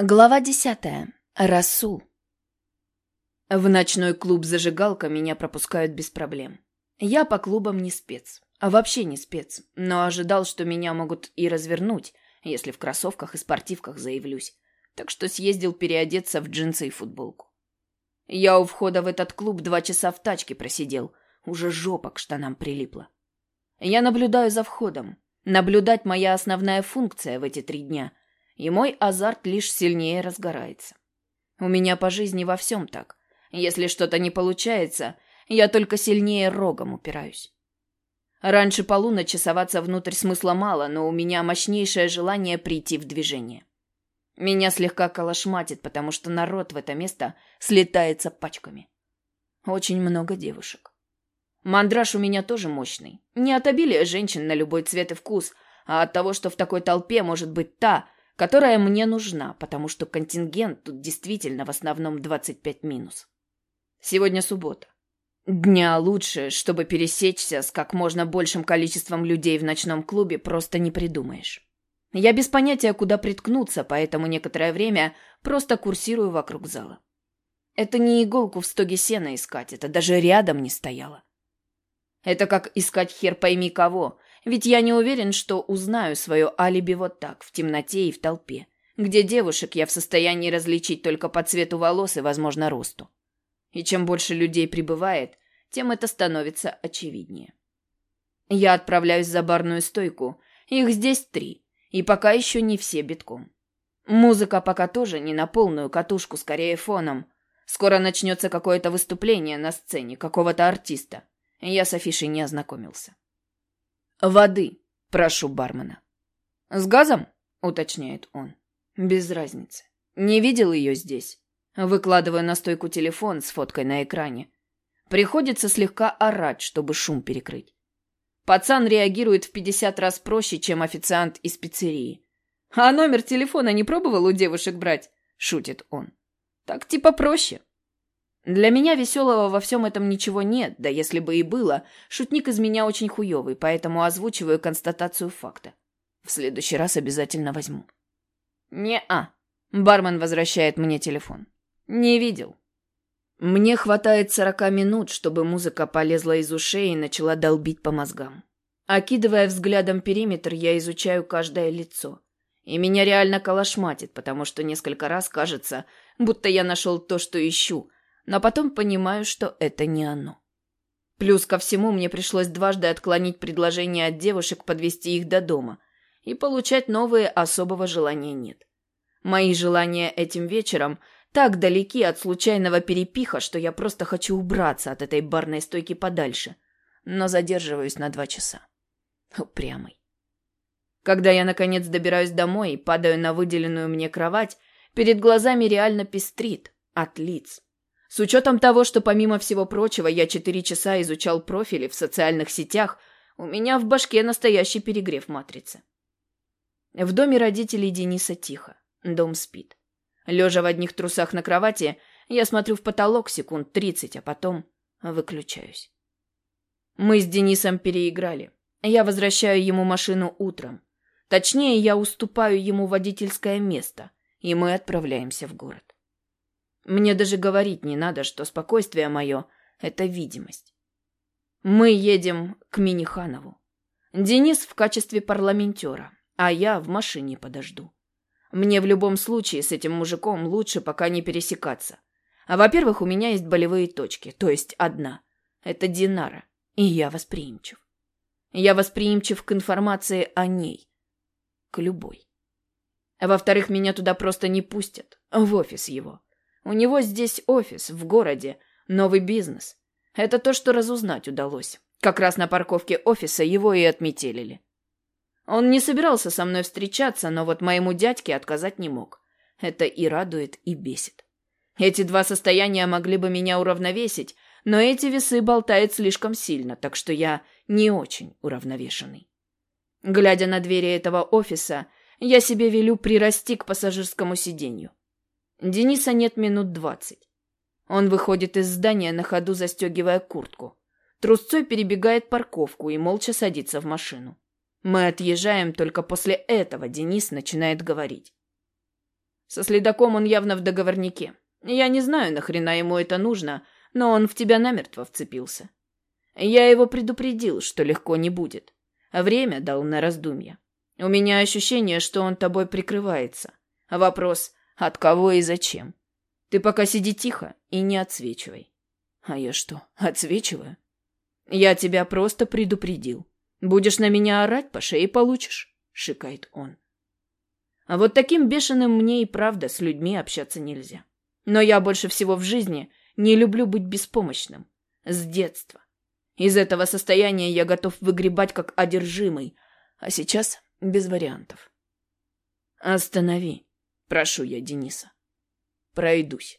Глава десятая. Расул. В ночной клуб «Зажигалка» меня пропускают без проблем. Я по клубам не спец. А вообще не спец. Но ожидал, что меня могут и развернуть, если в кроссовках и спортивках заявлюсь. Так что съездил переодеться в джинсы и футболку. Я у входа в этот клуб два часа в тачке просидел. Уже жопа к штанам прилипла. Я наблюдаю за входом. Наблюдать моя основная функция в эти три дня – и мой азарт лишь сильнее разгорается. У меня по жизни во всем так. Если что-то не получается, я только сильнее рогом упираюсь. Раньше полуночи соваться внутрь смысла мало, но у меня мощнейшее желание прийти в движение. Меня слегка колошматит, потому что народ в это место слетается пачками. Очень много девушек. Мандраж у меня тоже мощный. Не от обилия женщин на любой цвет и вкус, а от того, что в такой толпе может быть та, которая мне нужна, потому что контингент тут действительно в основном 25 минус. Сегодня суббота. Дня лучше, чтобы пересечься с как можно большим количеством людей в ночном клубе, просто не придумаешь. Я без понятия, куда приткнуться, поэтому некоторое время просто курсирую вокруг зала. Это не иголку в стоге сена искать, это даже рядом не стояло. Это как искать хер пойми кого, ведь я не уверен, что узнаю свое алиби вот так, в темноте и в толпе, где девушек я в состоянии различить только по цвету волос и, возможно, росту. И чем больше людей прибывает, тем это становится очевиднее. Я отправляюсь за барную стойку. Их здесь три, и пока еще не все битком. Музыка пока тоже не на полную катушку, скорее фоном. Скоро начнется какое-то выступление на сцене какого-то артиста. Я с афишей не ознакомился. «Воды, прошу бармена». «С газом?» — уточняет он. «Без разницы. Не видел ее здесь?» Выкладываю на стойку телефон с фоткой на экране. Приходится слегка орать, чтобы шум перекрыть. Пацан реагирует в 50 раз проще, чем официант из пиццерии. «А номер телефона не пробовал у девушек брать?» — шутит он. «Так типа проще». Для меня веселого во всем этом ничего нет, да если бы и было, шутник из меня очень хуёвый, поэтому озвучиваю констатацию факта. В следующий раз обязательно возьму. Не-а. Бармен возвращает мне телефон. Не видел. Мне хватает сорока минут, чтобы музыка полезла из ушей и начала долбить по мозгам. Окидывая взглядом периметр, я изучаю каждое лицо. И меня реально колошматит, потому что несколько раз кажется, будто я нашел то, что ищу — но потом понимаю, что это не оно. Плюс ко всему мне пришлось дважды отклонить предложение от девушек подвести их до дома, и получать новые особого желания нет. Мои желания этим вечером так далеки от случайного перепиха, что я просто хочу убраться от этой барной стойки подальше, но задерживаюсь на два часа. Упрямый. Когда я, наконец, добираюсь домой и падаю на выделенную мне кровать, перед глазами реально пестрит от лиц, с учетом того, что помимо всего прочего я четыре часа изучал профили в социальных сетях, у меня в башке настоящий перегрев матрицы. В доме родителей Дениса тихо. Дом спит. Лежа в одних трусах на кровати, я смотрю в потолок секунд тридцать, а потом выключаюсь. Мы с Денисом переиграли. Я возвращаю ему машину утром. Точнее, я уступаю ему водительское место, и мы отправляемся в город. Мне даже говорить не надо, что спокойствие мое — это видимость. Мы едем к Миниханову. Денис в качестве парламентера, а я в машине подожду. Мне в любом случае с этим мужиком лучше пока не пересекаться. А во-первых, у меня есть болевые точки, то есть одна. Это Динара, и я восприимчив. Я восприимчив к информации о ней. К любой. А во-вторых, меня туда просто не пустят, в офис его. У него здесь офис, в городе, новый бизнес. Это то, что разузнать удалось. Как раз на парковке офиса его и отметелили. Он не собирался со мной встречаться, но вот моему дядьке отказать не мог. Это и радует, и бесит. Эти два состояния могли бы меня уравновесить, но эти весы болтают слишком сильно, так что я не очень уравновешенный. Глядя на двери этого офиса, я себе велю прирасти к пассажирскому сиденью. Дениса нет минут двадцать. Он выходит из здания на ходу, застегивая куртку. Трусцой перебегает парковку и молча садится в машину. Мы отъезжаем, только после этого Денис начинает говорить. Со следаком он явно в договорнике. Я не знаю, нахрена ему это нужно, но он в тебя намертво вцепился. Я его предупредил, что легко не будет. Время дал на раздумье. У меня ощущение, что он тобой прикрывается. Вопрос, от кого и зачем? Ты пока сиди тихо и не отсвечивай. А я что, отсвечиваю? Я тебя просто предупредил. Будешь на меня орать, по шее получишь, шикает он. А вот таким бешеным мне и правда с людьми общаться нельзя. Но я больше всего в жизни не люблю быть беспомощным. С детства. Из этого состояния я готов выгребать как одержимый, а сейчас без вариантов. Останови, прошу я Дениса. Пройдусь.